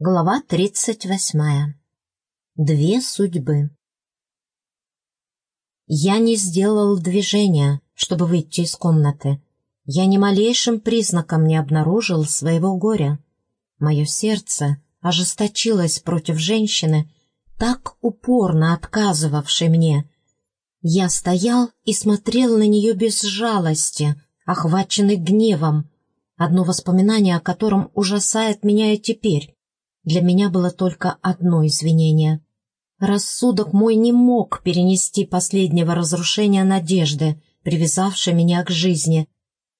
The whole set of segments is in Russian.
Глава тридцать восьмая. Две судьбы. Я не сделал движения, чтобы выйти из комнаты. Я ни малейшим признаком не обнаружил своего горя. Мое сердце ожесточилось против женщины, так упорно отказывавшей мне. Я стоял и смотрел на нее без жалости, охваченный гневом, одно воспоминание о котором ужасает меня и теперь. Для меня было только одно извинение. Рассудок мой не мог перенести последнего разрушения надежды, привязавшей меня к жизни.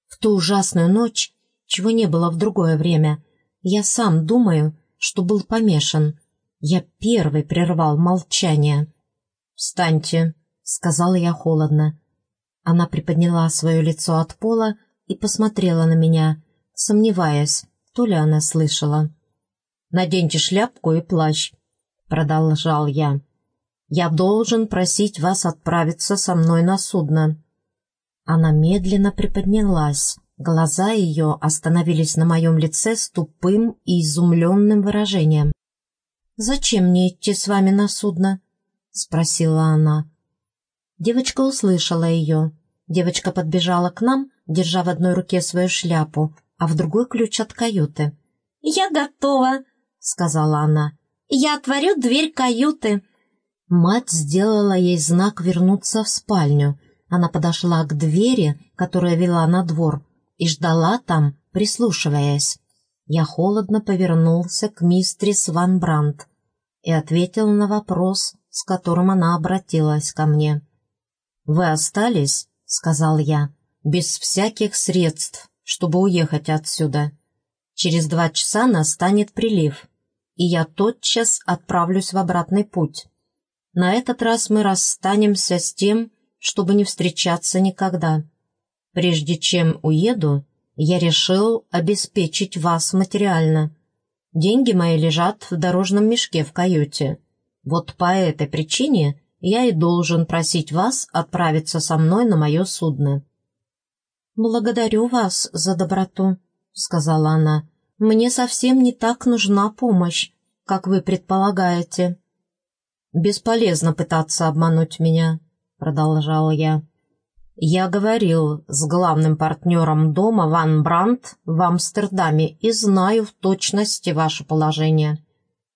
В ту ужасную ночь, чего не было в другое время, я сам думаю, что был помешан. Я первый прервал молчание. «Встаньте», — сказала я холодно. Она приподняла свое лицо от пола и посмотрела на меня, сомневаясь, то ли она слышала. Наденьте шляпку и плащ», — продолжал я. «Я должен просить вас отправиться со мной на судно». Она медленно приподнялась. Глаза ее остановились на моем лице с тупым и изумленным выражением. «Зачем мне идти с вами на судно?» — спросила она. Девочка услышала ее. Девочка подбежала к нам, держа в одной руке свою шляпу, а в другой ключ от каюты. «Я готова!» Сказала она. «Я отворю дверь каюты». Мать сделала ей знак вернуться в спальню. Она подошла к двери, которая вела на двор, и ждала там, прислушиваясь. Я холодно повернулся к мистрис Ван Брандт и ответил на вопрос, с которым она обратилась ко мне. «Вы остались?» — сказал я, — «без всяких средств, чтобы уехать отсюда. Через два часа настанет прилив и я тотчас отправлюсь в обратный путь. На этот раз мы расстанемся с тем, чтобы не встречаться никогда. Прежде чем уеду, я решил обеспечить вас материально. Деньги мои лежат в дорожном мешке в каюте. Вот по этой причине я и должен просить вас отправиться со мной на мое судно». «Благодарю вас за доброту», — сказала она. Мне совсем не так нужна помощь, как вы предполагаете». «Бесполезно пытаться обмануть меня», — продолжал я. «Я говорил с главным партнером дома Ван Брандт в Амстердаме и знаю в точности ваше положение.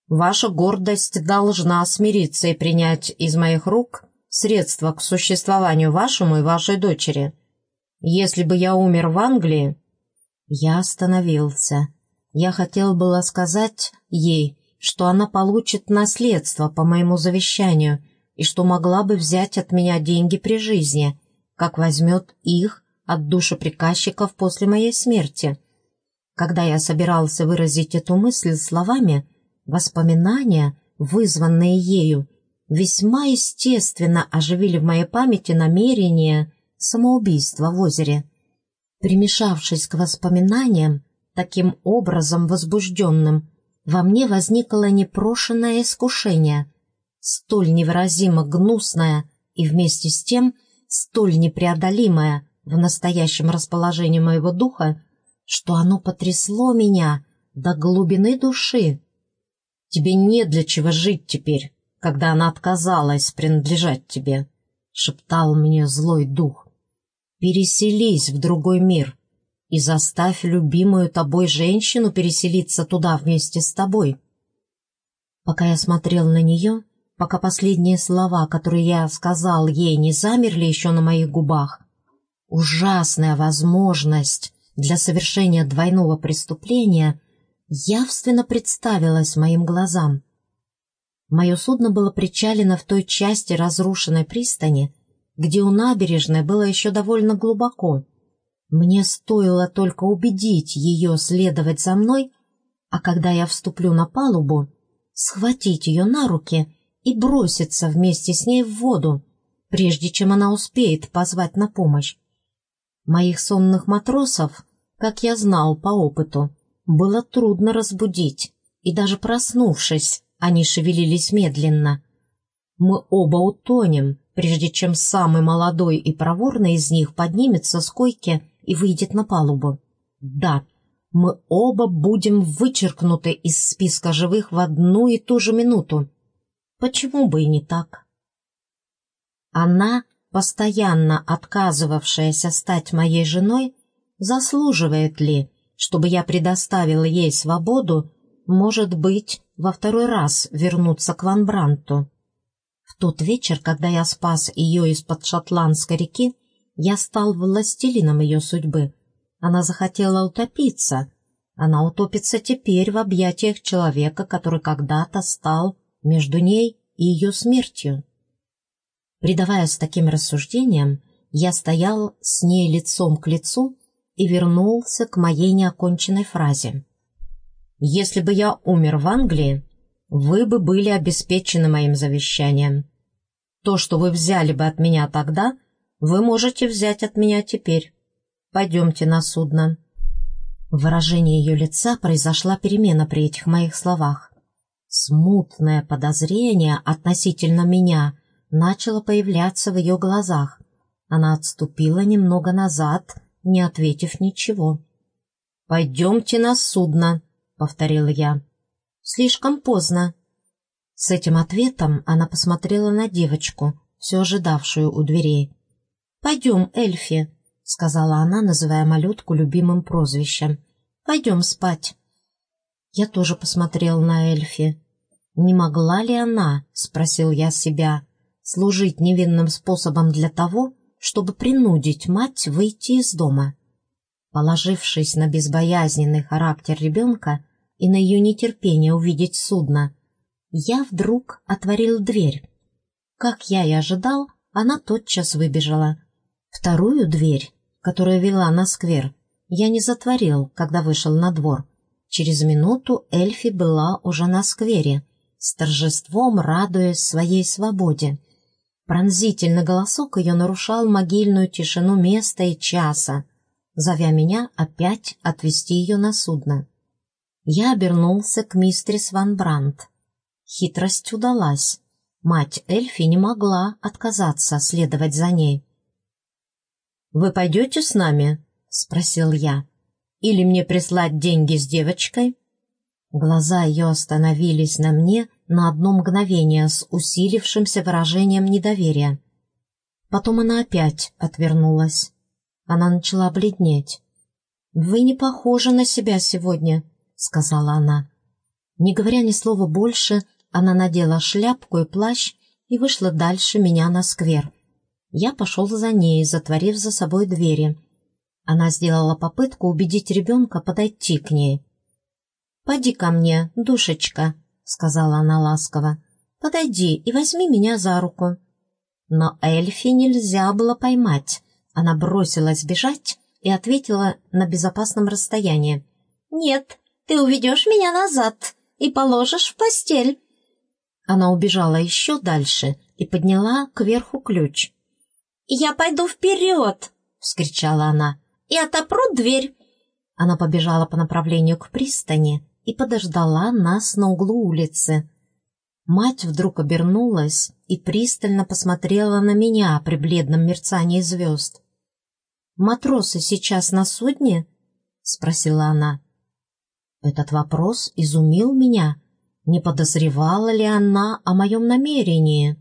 Ваша гордость должна смириться и принять из моих рук средства к существованию вашему и вашей дочери. Если бы я умер в Англии...» Я остановился. Я хотел было сказать ей, что она получит наследство по моему завещанию и что могла бы взять от меня деньги при жизни, как возьмет их от душеприказчиков после моей смерти. Когда я собирался выразить эту мысль словами, воспоминания, вызванные ею, весьма естественно оживили в моей памяти намерение самоубийства в озере. Примешавшись к воспоминаниям, таким образом возбужденным, во мне возникло непрошенное искушение, столь невыразимо гнусное и вместе с тем столь непреодолимое в настоящем расположении моего духа, что оно потрясло меня до глубины души. «Тебе не для чего жить теперь, когда она отказалась принадлежать тебе», — шептал мне злой дух. «Переселись в другой мир, и заставь любимую тобой женщину переселиться туда вместе с тобой. Пока я смотрел на нее, пока последние слова, которые я сказал ей, не замерли еще на моих губах, ужасная возможность для совершения двойного преступления явственно представилась моим глазам. Мое судно было причалено в той части разрушенной пристани, где у набережной было еще довольно глубоко — мне стоило только убедить ее следовать за мной, а когда я вступлю на палубу, схватить ее на руки и броситься вместе с ней в воду, прежде чем она успеет позвать на помощь. Моих сонных матросов, как я знал по опыту, было трудно разбудить, и даже проснувшись, они шевелились медленно. Мы оба утонем, прежде чем самый молодой и проворный из них поднимется с койки и выйдет на палубу. Да, мы оба будем вычеркнуты из списка живых в одну и ту же минуту. Почему бы и не так? Она, постоянно отказывавшаяся стать моей женой, заслуживает ли, чтобы я предоставила ей свободу, может быть, во второй раз вернуться к Ван Бранту? В тот вечер, когда я спас ее из-под шотландской реки, я стал властелином ее судьбы. Она захотела утопиться. Она утопится теперь в объятиях человека, который когда-то стал между ней и ее смертью. Предаваясь таким рассуждениям, я стоял с ней лицом к лицу и вернулся к моей неоконченной фразе. «Если бы я умер в Англии, вы бы были обеспечены моим завещанием. То, что вы взяли бы от меня тогда — вы можете взять от меня теперь. Пойдемте на судно». В выражении ее лица произошла перемена при этих моих словах. Смутное подозрение относительно меня начало появляться в ее глазах. Она отступила немного назад, не ответив ничего. «Пойдемте на судно», — повторил я. «Слишком поздно». С этим ответом она посмотрела на девочку, все ожидавшую у дверей. «Пойдем, Эльфи», — сказала она, называя малютку любимым прозвищем. «Пойдем спать». Я тоже посмотрел на Эльфи. «Не могла ли она, — спросил я себя, — служить невинным способом для того, чтобы принудить мать выйти из дома?» Положившись на безбоязненный характер ребенка и на ее нетерпение увидеть судно, я вдруг отворил дверь. Как я и ожидал, она тотчас выбежала — Вторую дверь, которая вела на сквер, я не затворил, когда вышел на двор. Через минуту Эльфи была уже на сквере, с торжеством радуясь своей свободе. Пронзительный голосок ее нарушал могильную тишину места и часа, зовя меня опять отвезти ее на судно. Я обернулся к мистерис Ван Брандт. Хитрость удалась. Мать Эльфи не могла отказаться следовать за ней. «Вы пойдете с нами?» — спросил я. «Или мне прислать деньги с девочкой?» Глаза ее остановились на мне на одно мгновение с усилившимся выражением недоверия. Потом она опять отвернулась. Она начала бледнеть. «Вы не похожи на себя сегодня», — сказала она. Не говоря ни слова больше, она надела шляпку и плащ и вышла дальше меня на сквер. Я пошел за ней, затворив за собой двери. Она сделала попытку убедить ребенка подойти к ней. «Поди ко мне, душечка», — сказала она ласково. «Подойди и возьми меня за руку». Но Эльфи нельзя было поймать. Она бросилась бежать и ответила на безопасном расстоянии. «Нет, ты уведешь меня назад и положишь в постель». Она убежала еще дальше и подняла кверху ключ. «Я пойду вперед!» — вскричала она. «И отопру дверь!» Она побежала по направлению к пристани и подождала нас на углу улицы. Мать вдруг обернулась и пристально посмотрела на меня при бледном мерцании звезд. «Матросы сейчас на судне?» — спросила она. Этот вопрос изумил меня. Не подозревала ли она о моем намерении?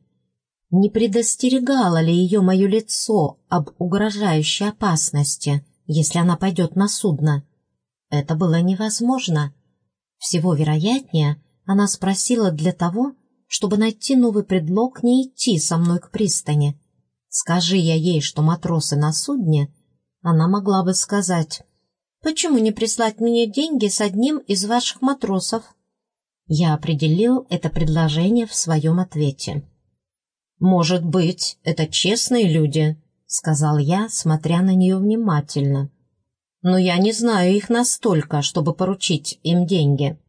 Не предостерегало ли ее мое лицо об угрожающей опасности, если она пойдет на судно? Это было невозможно. Всего вероятнее, она спросила для того, чтобы найти новый предлог не идти со мной к пристани. Скажи я ей, что матросы на судне, она могла бы сказать, «Почему не прислать мне деньги с одним из ваших матросов?» Я определил это предложение в своем ответе. «Может быть, это честные люди», — сказал я, смотря на нее внимательно. «Но я не знаю их настолько, чтобы поручить им деньги».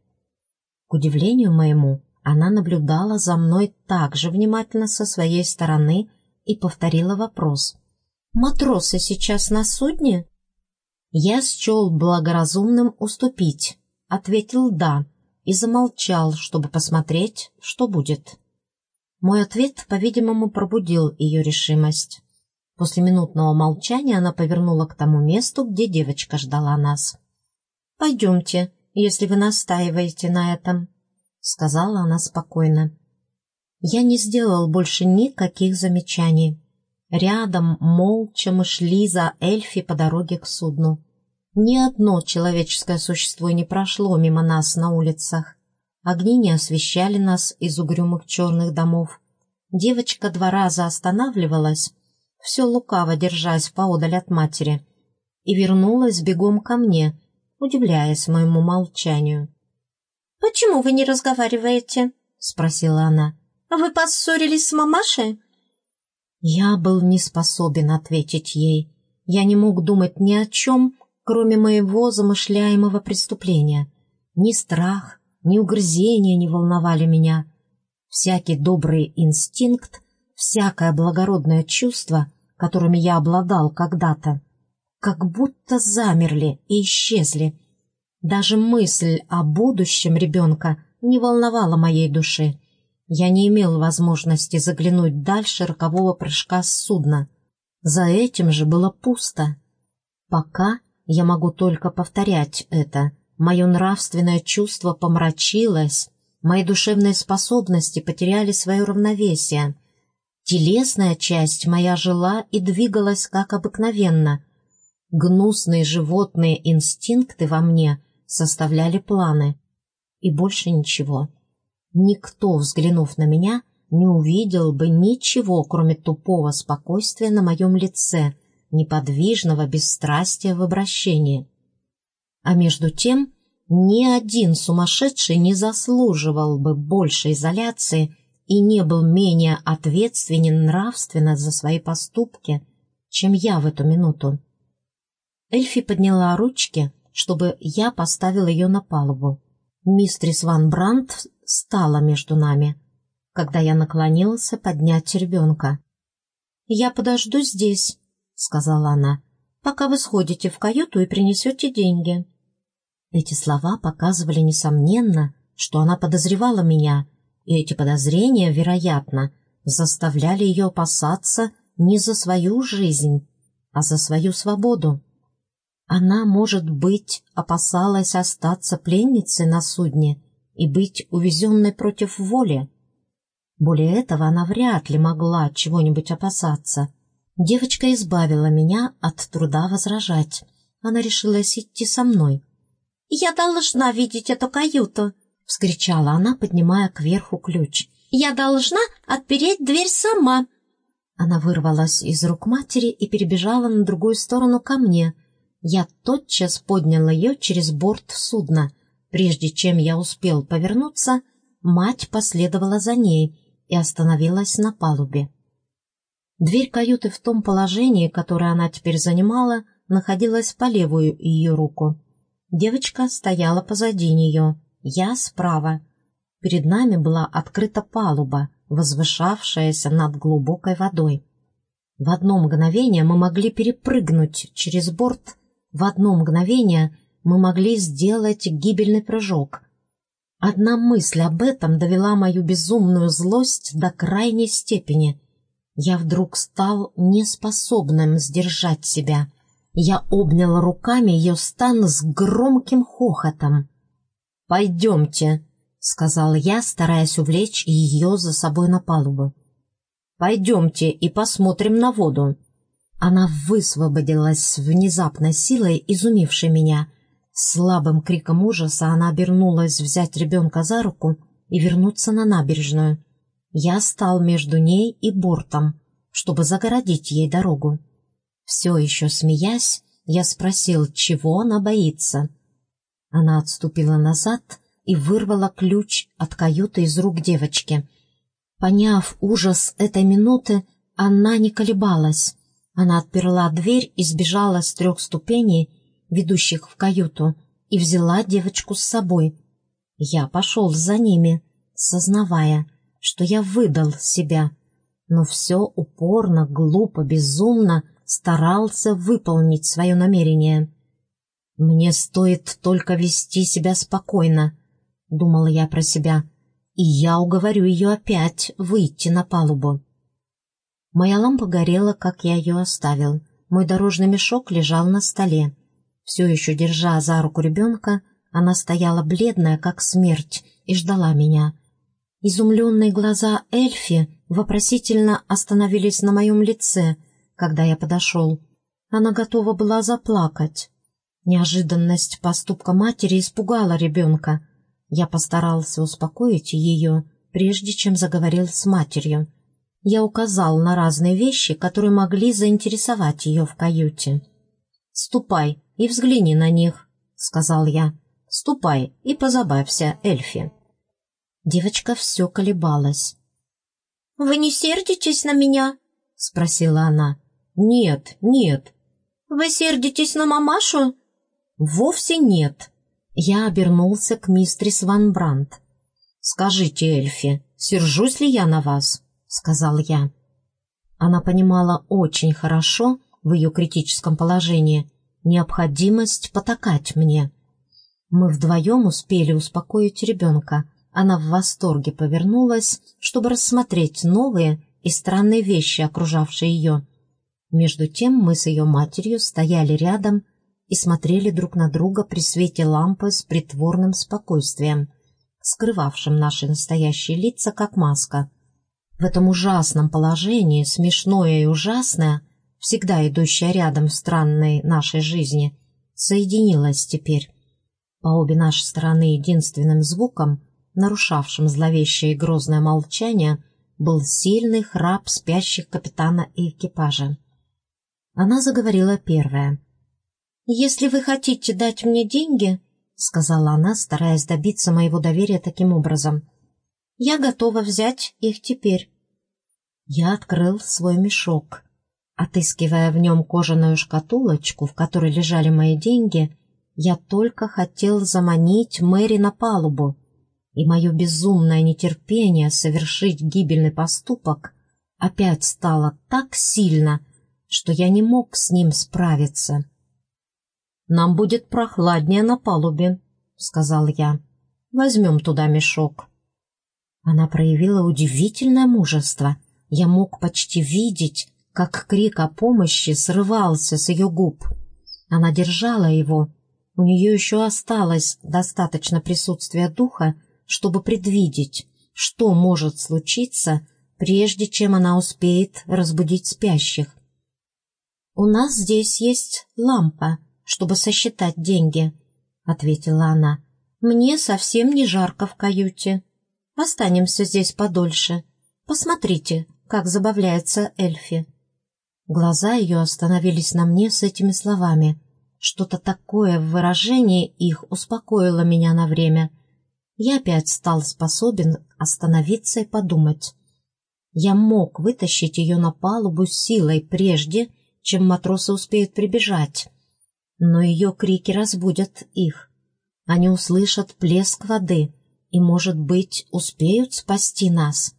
К удивлению моему, она наблюдала за мной так же внимательно со своей стороны и повторила вопрос. «Матросы сейчас на судне?» Я счел благоразумным уступить, ответил «да» и замолчал, чтобы посмотреть, что будет. Мой ответ, по-видимому, пробудил ее решимость. После минутного молчания она повернула к тому месту, где девочка ждала нас. Пойдемте, если вы настаиваете на этом», — сказала она спокойно. Я не сделал больше никаких замечаний. Рядом молча мы шли за Эльфи по дороге к судну. Ни одно человеческое существо не прошло мимо нас на улицах. Огни не освещали нас из угрюмых черных домов. Девочка два раза останавливалась, все лукаво держась поодаль от матери, и вернулась бегом ко мне, удивляясь моему молчанию. «Почему вы не разговариваете?» — спросила она. «Вы поссорились с мамашей?» Я был не способен ответить ей. Я не мог думать ни о чем, кроме моего замышляемого преступления. Ни страх, ни угрызения не волновали меня. Всякий добрый инстинкт, всякое благородное чувство, которыми я обладал когда-то, как будто замерли и исчезли. Даже мысль о будущем ребенка не волновала моей души. Я не имел возможности заглянуть дальше рокового прыжка с судна. За этим же было пусто. Пока я могу только повторять это. Мое нравственное чувство помрачилось, мои душевные способности потеряли свое равновесие. Телесная часть моя жила и двигалась как обыкновенно. Гнусные животные инстинкты во мне составляли планы. И больше ничего. Никто, взглянув на меня, не увидел бы ничего, кроме тупого спокойствия на моем лице, неподвижного бесстрастия в обращении. А между тем, ни один сумасшедший не заслуживал бы большей изоляции и не был менее ответственен нравственно за свои поступки, чем я в эту минуту. Эльфи подняла ручки, чтобы я поставил ее на палубу. Мистрис Ван Брандт стала между нами, когда я наклонился поднять ребенка. «Я подожду здесь», — сказала она, — «пока вы сходите в каюту и принесете деньги». Эти слова показывали, несомненно, что она подозревала меня, и эти подозрения, вероятно, заставляли ее опасаться не за свою жизнь, а за свою свободу. Она, может быть, опасалась остаться пленницей на судне и быть увезенной против воли. Более этого она вряд ли могла чего-нибудь опасаться. Девочка избавила меня от труда возражать. Она решилась идти со мной. «Я должна видеть эту каюту!» — вскричала она, поднимая кверху ключ. «Я должна отпереть дверь сама!» Она вырвалась из рук матери и перебежала на другую сторону ко мне. Я тотчас поднял ее через борт судна — Прежде чем я успел повернуться, мать последовала за ней и остановилась на палубе. Дверь каюты в том положении, которое она теперь занимала, находилась по левую ее руку. Девочка стояла позади нее, я справа. Перед нами была открыта палуба, возвышавшаяся над глубокой водой. В одно мгновение мы могли перепрыгнуть через борт, в одно мгновение мы могли сделать гибельный прыжок. Одна мысль об этом довела мою безумную злость до крайней степени. Я вдруг стал неспособным сдержать себя. Я обнял руками ее стан с громким хохотом. «Пойдемте», — сказал я, стараясь увлечь ее за собой на палубу. «Пойдемте и посмотрим на воду». Она высвободилась с внезапной силой, изумившей меня — Слабым криком ужаса она обернулась взять ребенка за руку и вернуться на набережную. Я стал между ней и бортом, чтобы загородить ей дорогу. Все еще смеясь, я спросил, чего она боится. Она отступила назад и вырвала ключ от каюты из рук девочки. Поняв ужас этой минуты, она не колебалась. Она отперла дверь и сбежала с трех ступеней, ведущих в каюту, и взяла девочку с собой. Я пошел за ними, сознавая, что я выдал себя, но все упорно, глупо, безумно старался выполнить свое намерение. «Мне стоит только вести себя спокойно», — думал я про себя, «и я уговорю ее опять выйти на палубу». Моя лампа горела, как я ее оставил. Мой дорожный мешок лежал на столе. Все еще держа за руку ребенка, она стояла бледная, как смерть, и ждала меня. Изумленные глаза Эльфи вопросительно остановились на моем лице, когда я подошел. Она готова была заплакать. Неожиданность поступка матери испугала ребенка. Я постарался успокоить ее, прежде чем заговорил с матерью. Я указал на разные вещи, которые могли заинтересовать ее в каюте. «Ступай и взгляни на них», — сказал я. «Ступай и позабавься, Эльфи». Девочка все колебалась. «Вы не сердитесь на меня?» — спросила она. «Нет, нет». «Вы сердитесь на мамашу?» «Вовсе нет». Я обернулся к мистрис Ван Брандт. «Скажите, Эльфи, сержусь ли я на вас?» — сказал я. Она понимала очень хорошо в ее критическом положении необходимость потакать мне. Мы вдвоем успели успокоить ребенка. Она в восторге повернулась, чтобы рассмотреть новые и странные вещи, окружавшие ее. Между тем мы с ее матерью стояли рядом и смотрели друг на друга при свете лампы с притворным спокойствием, скрывавшим наши настоящие лица, как маска. В этом ужасном положении, смешное и ужасное, всегда идущее рядом в странной нашей жизни, соединилось теперь. По обе наши стороны единственным звуком, нарушавшим зловещее и грозное молчание, был сильный храп спящих капитана и экипажа. Она заговорила первая. «Если вы хотите дать мне деньги, — сказала она, стараясь добиться моего доверия таким образом, — я готова взять их теперь». Я открыл свой мешок. Отыскивая в нем кожаную шкатулочку, в которой лежали мои деньги, я только хотел заманить Мэри на палубу, и мое безумное нетерпение совершить гибельный поступок опять стало так сильно, что я не мог с ним справиться. «Нам будет прохладнее на палубе», — сказал я. «Возьмем туда мешок». Она проявила удивительное мужество. Я мог почти видеть, как крик о помощи срывался с ее губ. Она держала его. У нее еще осталось достаточно присутствия духа, чтобы предвидеть, что может случиться, прежде чем она успеет разбудить спящих. «У нас здесь есть лампа», чтобы сосчитать деньги», — ответила она. «Мне совсем не жарко в каюте. Останемся здесь подольше. Посмотрите, как забавляется Эльфи». Глаза ее остановились на мне с этими словами. Что-то такое в выражении их успокоило меня на время. Я опять стал способен остановиться и подумать. Я мог вытащить ее на палубу силой прежде, чем матросы успеют прибежать. Но ее крики разбудят их. Они услышат плеск воды и, может быть, успеют спасти нас.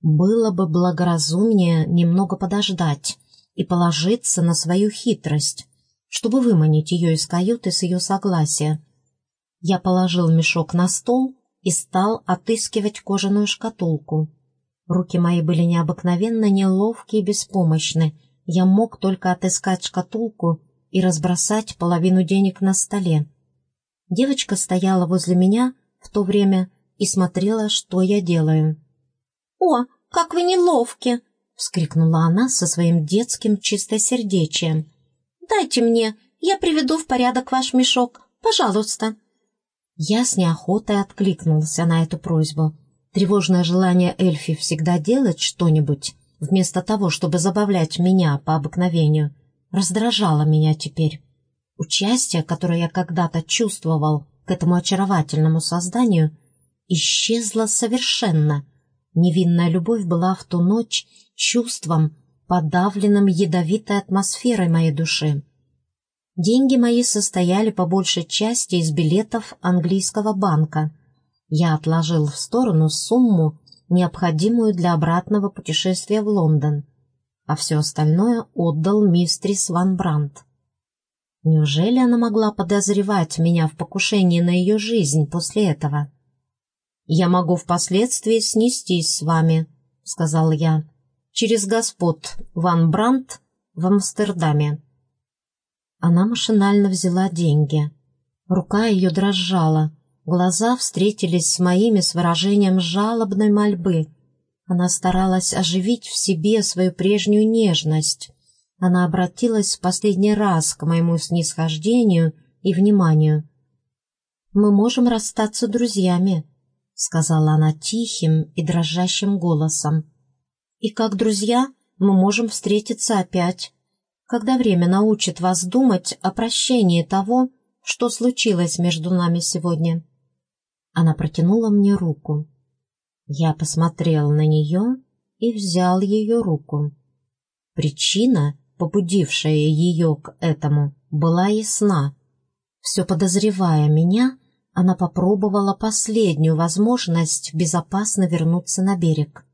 Было бы благоразумнее немного подождать и положиться на свою хитрость, чтобы выманить ее из каюты с ее согласия. Я положил мешок на стол и стал отыскивать кожаную шкатулку. Руки мои были необыкновенно неловкие и беспомощны. Я мог только отыскать шкатулку и разбросать половину денег на столе. Девочка стояла возле меня в то время и смотрела, что я делаю. «О, как вы неловки!» — вскрикнула она со своим детским чистосердечием. «Дайте мне, я приведу в порядок ваш мешок, пожалуйста». Я с неохотой откликнулся на эту просьбу. Тревожное желание Эльфи всегда делать что-нибудь, вместо того, чтобы забавлять меня по обыкновению — раздражало меня теперь. Участие, которое я когда-то чувствовал к этому очаровательному созданию, исчезло совершенно. Невинная любовь была в ту ночь чувством, подавленным ядовитой атмосферой моей души. Деньги мои состояли по большей части из билетов английского банка. Я отложил в сторону сумму, необходимую для обратного путешествия в Лондон а все остальное отдал мистрис Ван Брандт. Неужели она могла подозревать меня в покушении на ее жизнь после этого? «Я могу впоследствии снестись с вами», — сказал я, — «через господ Ван Брандт в Амстердаме». Она машинально взяла деньги. Рука ее дрожала, глаза встретились с моими с выражением жалобной мольбы. Она старалась оживить в себе свою прежнюю нежность. Она обратилась в последний раз к моему снисхождению и вниманию. «Мы можем расстаться друзьями», — сказала она тихим и дрожащим голосом. «И как друзья мы можем встретиться опять, когда время научит вас думать о прощении того, что случилось между нами сегодня». Она протянула мне руку. Я посмотрел на нее и взял ее руку. Причина, побудившая ее к этому, была ясна. Все подозревая меня, она попробовала последнюю возможность безопасно вернуться на берег.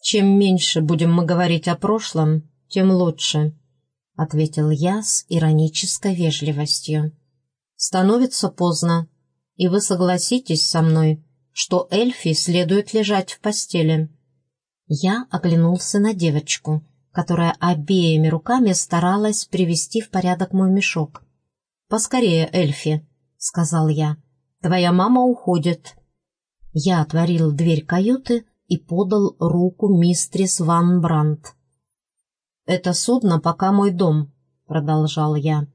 «Чем меньше будем мы говорить о прошлом, тем лучше», — ответил я с иронической вежливостью. «Становится поздно, и вы согласитесь со мной, что Эльфи следует лежать в постели». Я оглянулся на девочку, которая обеими руками старалась привести в порядок мой мешок. «Поскорее, Эльфи», — сказал я. «Твоя мама уходит». Я отворил дверь каюты и подал руку мистрис Ван Брандт. «Это судно пока мой дом», — продолжал я.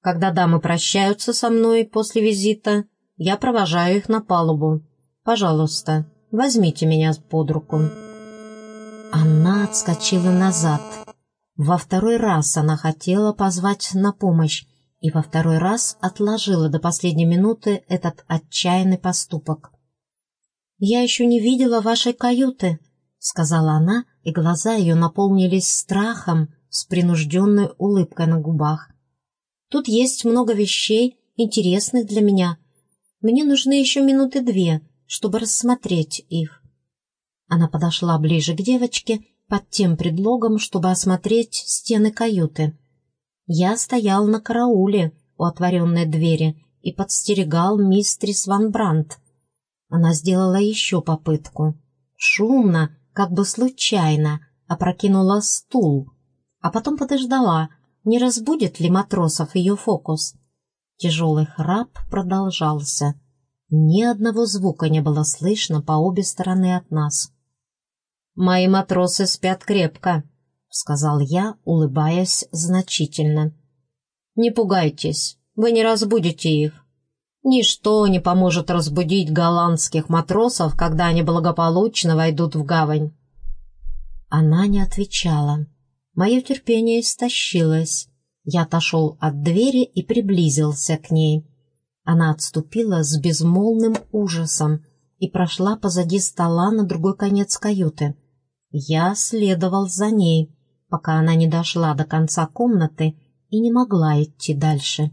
«Когда дамы прощаются со мной после визита, я провожаю их на палубу. Пожалуйста, возьмите меня под руку». Она отскочила назад. Во второй раз она хотела позвать на помощь, и во второй раз отложила до последней минуты этот отчаянный поступок. «Я еще не видела вашей каюты», — сказала она, и глаза ее наполнились страхом с принужденной улыбкой на губах. «Тут есть много вещей, интересных для меня. Мне нужны еще минуты две, чтобы рассмотреть их». Она подошла ближе к девочке под тем предлогом, чтобы осмотреть стены каюты. Я стоял на карауле у отворенной двери и подстерегал мистрис Ван Брандт. Она сделала еще попытку. Шумно, как бы случайно, опрокинула стул, а потом подождала, не разбудит ли матросов ее фокус. Тяжелый храп продолжался. Ни одного звука не было слышно по обе стороны от нас. «Мои матросы спят крепко», — сказал я, улыбаясь значительно. «Не пугайтесь, вы не разбудите их. Ничто не поможет разбудить голландских матросов, когда они благополучно войдут в гавань. Она не отвечала. Мое терпение истощилось. Я отошел от двери и приблизился к ней. Она отступила с безмолвным ужасом и прошла позади стола на другой конец каюты. Я следовал за ней, пока она не дошла до конца комнаты и не могла идти дальше.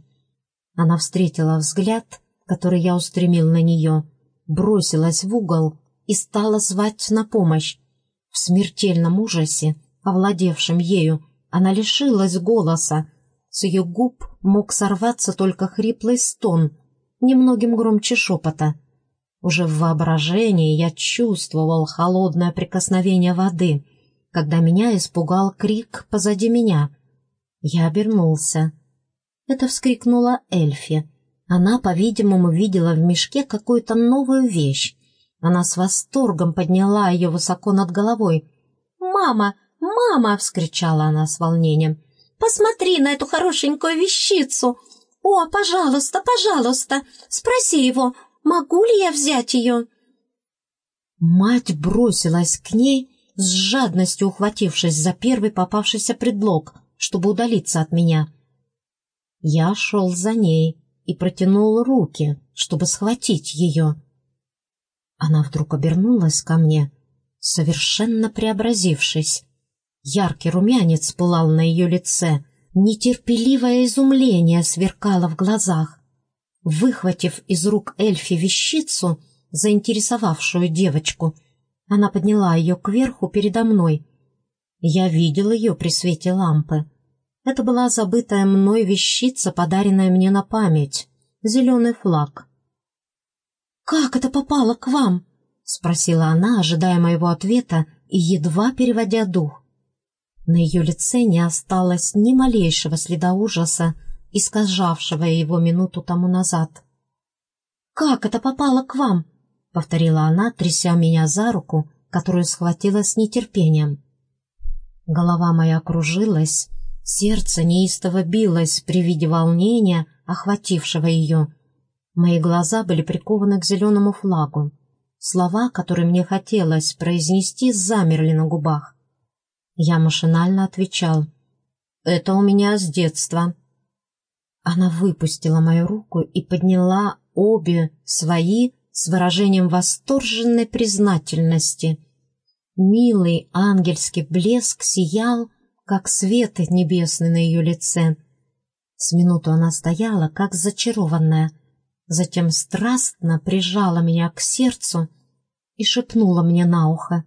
Она встретила взгляд который я устремил на нее, бросилась в угол и стала звать на помощь. В смертельном ужасе, овладевшем ею, она лишилась голоса. С ее губ мог сорваться только хриплый стон, немногим громче шепота. Уже в воображении я чувствовал холодное прикосновение воды, когда меня испугал крик позади меня. Я обернулся. Это вскрикнула Эльфи. Она, по-видимому, видела в мешке какую-то новую вещь. Она с восторгом подняла ее высоко над головой. «Мама! Мама!» — вскричала она с волнением. «Посмотри на эту хорошенькую вещицу! О, пожалуйста, пожалуйста, спроси его, могу ли я взять ее?» Мать бросилась к ней, с жадностью ухватившись за первый попавшийся предлог, чтобы удалиться от меня. Я шел за ней, и протянул руки, чтобы схватить ее. Она вдруг обернулась ко мне, совершенно преобразившись. Яркий румянец пылал на ее лице, нетерпеливое изумление сверкало в глазах. Выхватив из рук эльфи вещицу, заинтересовавшую девочку, она подняла ее кверху передо мной. Я видел ее при свете лампы. Это была забытая мной вещица, подаренная мне на память. Зеленый флаг. «Как это попало к вам?» — спросила она, ожидая моего ответа и едва переводя дух. На ее лице не осталось ни малейшего следа ужаса, искажавшего его минуту тому назад. «Как это попало к вам?» — повторила она, тряся меня за руку, которую схватила с нетерпением. Голова моя кружилась, сердце неистово билось при виде волнения, охватившего ее. Мои глаза были прикованы к зеленому флагу. Слова, которые мне хотелось произнести, замерли на губах. Я машинально отвечал. «Это у меня с детства». Она выпустила мою руку и подняла обе свои с выражением восторженной признательности. Милый ангельский блеск сиял, как свет небесный на ее лице. С минуту она стояла, как зачарованная, затем страстно прижала меня к сердцу и шепнула мне на ухо.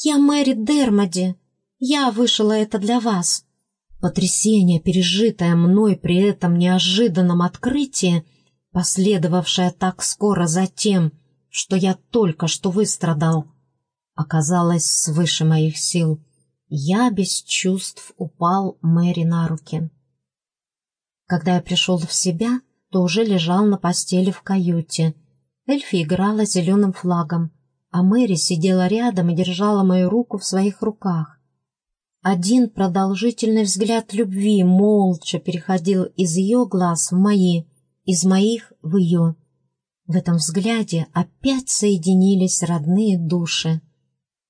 «Я Мэри Дермоди. Я вышила это для вас». Потрясение, пережитое мной при этом неожиданном открытии, последовавшее так скоро за тем, что я только что выстрадал, оказалось свыше моих сил. Я без чувств упал Мэри на руки. Когда я пришел в себя, то уже лежал на постели в каюте. Эльфи играла зеленым флагом, а Мэри сидела рядом и держала мою руку в своих руках. Один продолжительный взгляд любви молча переходил из ее глаз в мои, из моих в ее. В этом взгляде опять соединились родные души.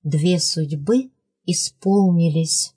Две судьбы исполнились.